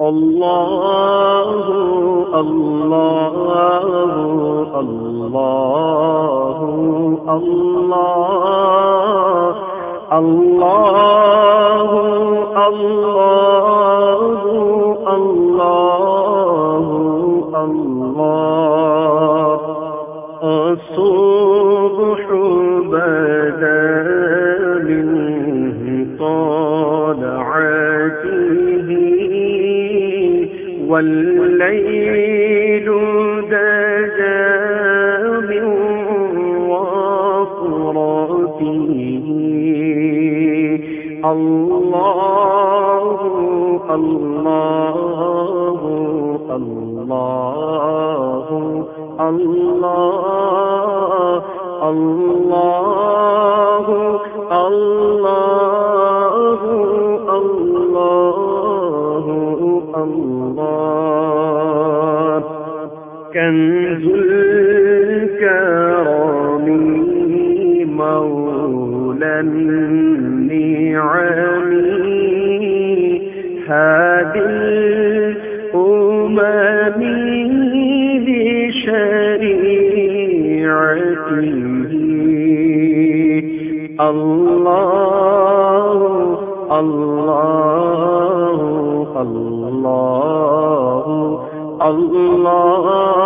الله الله الله الله الله الله الله الله الصبح والليل دجا من وفرته الله الله الله الله الله الله. كنز الكرام مولى النعم هذه الأمم لشريعته الله الله الله الله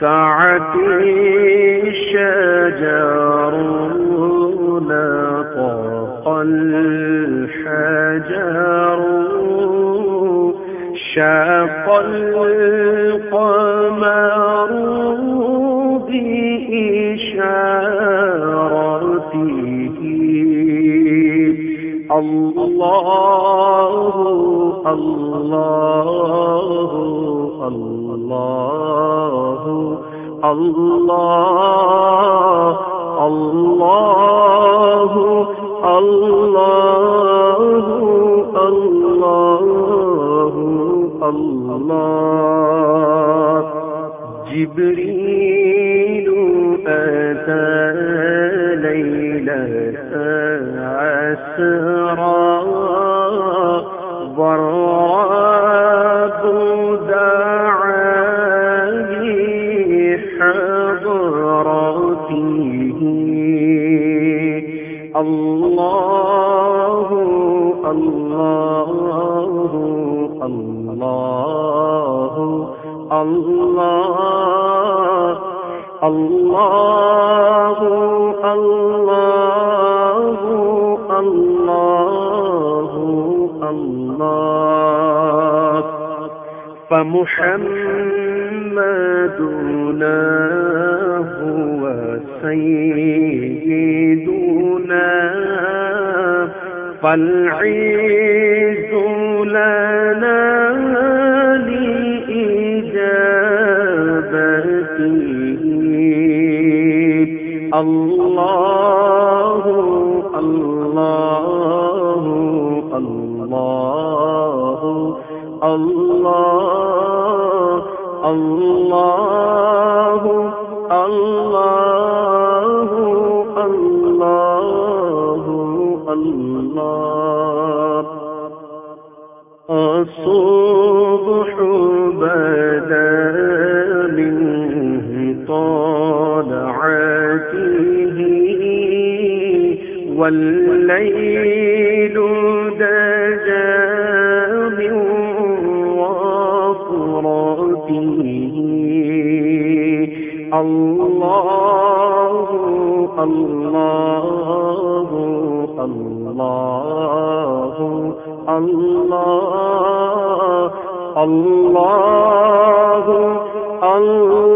سعتي شجر لطق الحجر شاق القمر بإشارته. الله الله. اللہ اللہ اللہ اللہ اللہ جبری اللہ اللہ اللہ اللہ اللہ اللہ اللہ فمحمد هو سيد فالعز لنا لإجابته. الله الله الله الله الله. والليل دجا من وفرته الله الله الله الله الله